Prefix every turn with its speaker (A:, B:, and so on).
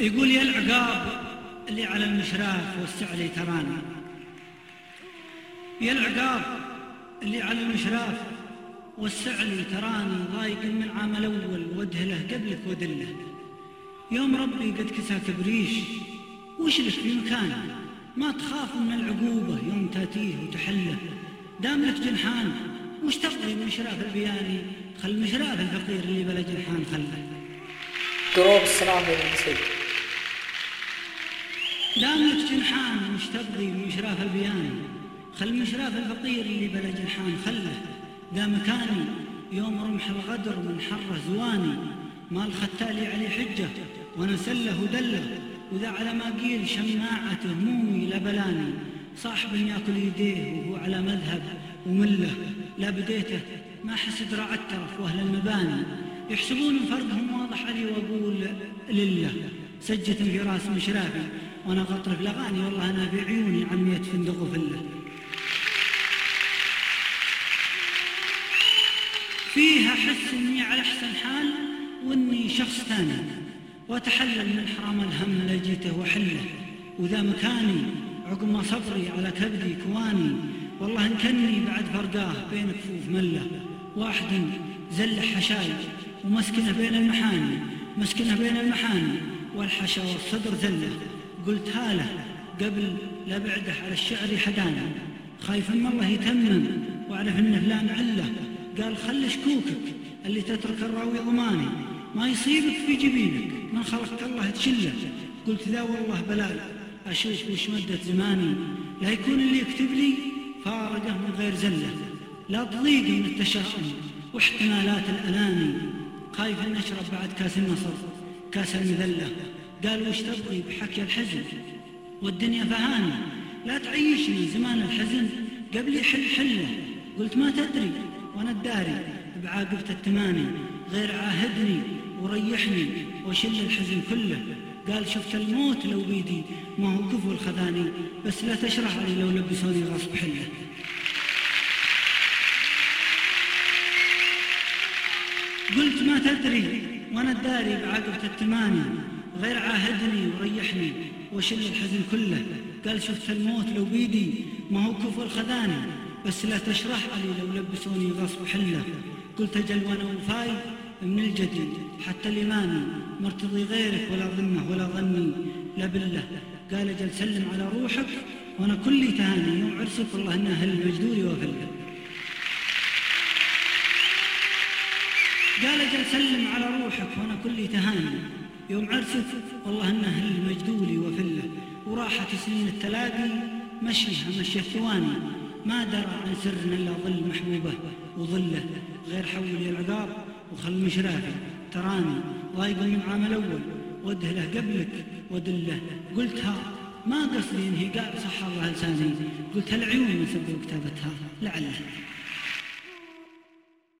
A: يقول يا العقاب اللي على المشراف والسعلي تراني. يا العقاب اللي على المشراف والسعلي تراني ضايق من عام الأول ودهله قبلك ودله يوم ربي قد كساك بريش وش لك في مكانه ما تخاف من العقوبة يوم تأتيه وتحله. دام لك جنحان وش تبغي من مشراف البياني؟ خل مشراف الفقير اللي بلا جنحان خله.
B: دروب السلام للمسيح
A: دام لك جنحان وش تبغي مشراف البياني خل مشراف الفقير اللي بلا جنحان خله. ذا مكاني يوم رمح الغدر من حره زواني. ما الختالي عليه حجة وأنا سله ودله وذا على ما قيل شماعة همومي لبلاني صاحب ياكل يديه وهو على مذهب ومله. لا بديته ما حسد راعى الترف وأهل المباني. يحسبون فرقهم واضح علي وأقول لله. سجة في راس مشرافي. وأنا غطرف الاغاني والله أنا في عيوني عمية فندق وفله فيها احس إني على أحسن حال وإني شخص ثاني وأتحلل من حرام الهم لجيته وحله وذا مكاني عقب ما صبري على كبدي كواني والله ان كني بعد فرقاه بين كفوف مله واحد زلح حشاي ومسكنه بين المحاني مسكنه بين المحاني والحشا والصدر زله. قلت هاله قبل لا بعده على الشعر حداني خايف أن الله يتمم وأعرف أنه لا معله قال خل شكوكك اللي تترك الراوي ضماني ما يصيبك في جبينك. من خلقك الله تشله. قلت ذا والله بلال أشوف وش مدة زماني. لا يكون اللي يكتب لي فارقه من غير زلة. لا تضيقي من التشاؤم واحتمالات الأناني خايف أن أشرب بعد كاس النصر كاس المذلة. قال وش تبغي بحكي الحزن؟ والدنيا فهاني لا تعيشني زمان الحزن. قبل يحل حله قلت ما تدري وأنا الداري. بعاقبة التماني. غير عاهدني وريحني وشل الحزن كله. قال شفت الموت لو بيدي. ما هو كفو الخذاني. بس لا تشرح لي لو لبسوني غصب حله. قلت ما تدري وأنا الداري. بعاقبة التماني. غير عاهدني وريحني وشل الحزن كله. قال شفت الموت لو بيدي ما هو كفو الخذاني بس لا تشرح لي لو لبسوني غصب حله. قلت أجل وأنا وفاي من الجديد حتى الإمامي مرتضي غيرك ولا ظنه ولا ظني. لا بالله. قال أجل سلم على روحك وأنا كلي تهاني. يوم عرسك والله إنه هل مجدولي وفله قال أجل سلم على روحك وأنا كلي تهاني. يوم عرسك والله أنه هل مجدولي وفله. وراحت سنين التلاقي مشيها مشي الثواني. ما درى عن سرنا إلا ظل محبوبة وظله. غير حولي العقاب وخل مشرافي تراني ضايق من عام الأول. ودهله قبلك ودله. قلتها ما قصدي انهي قال صح الله لساني. قلت العيون سبب كتابتها لعله.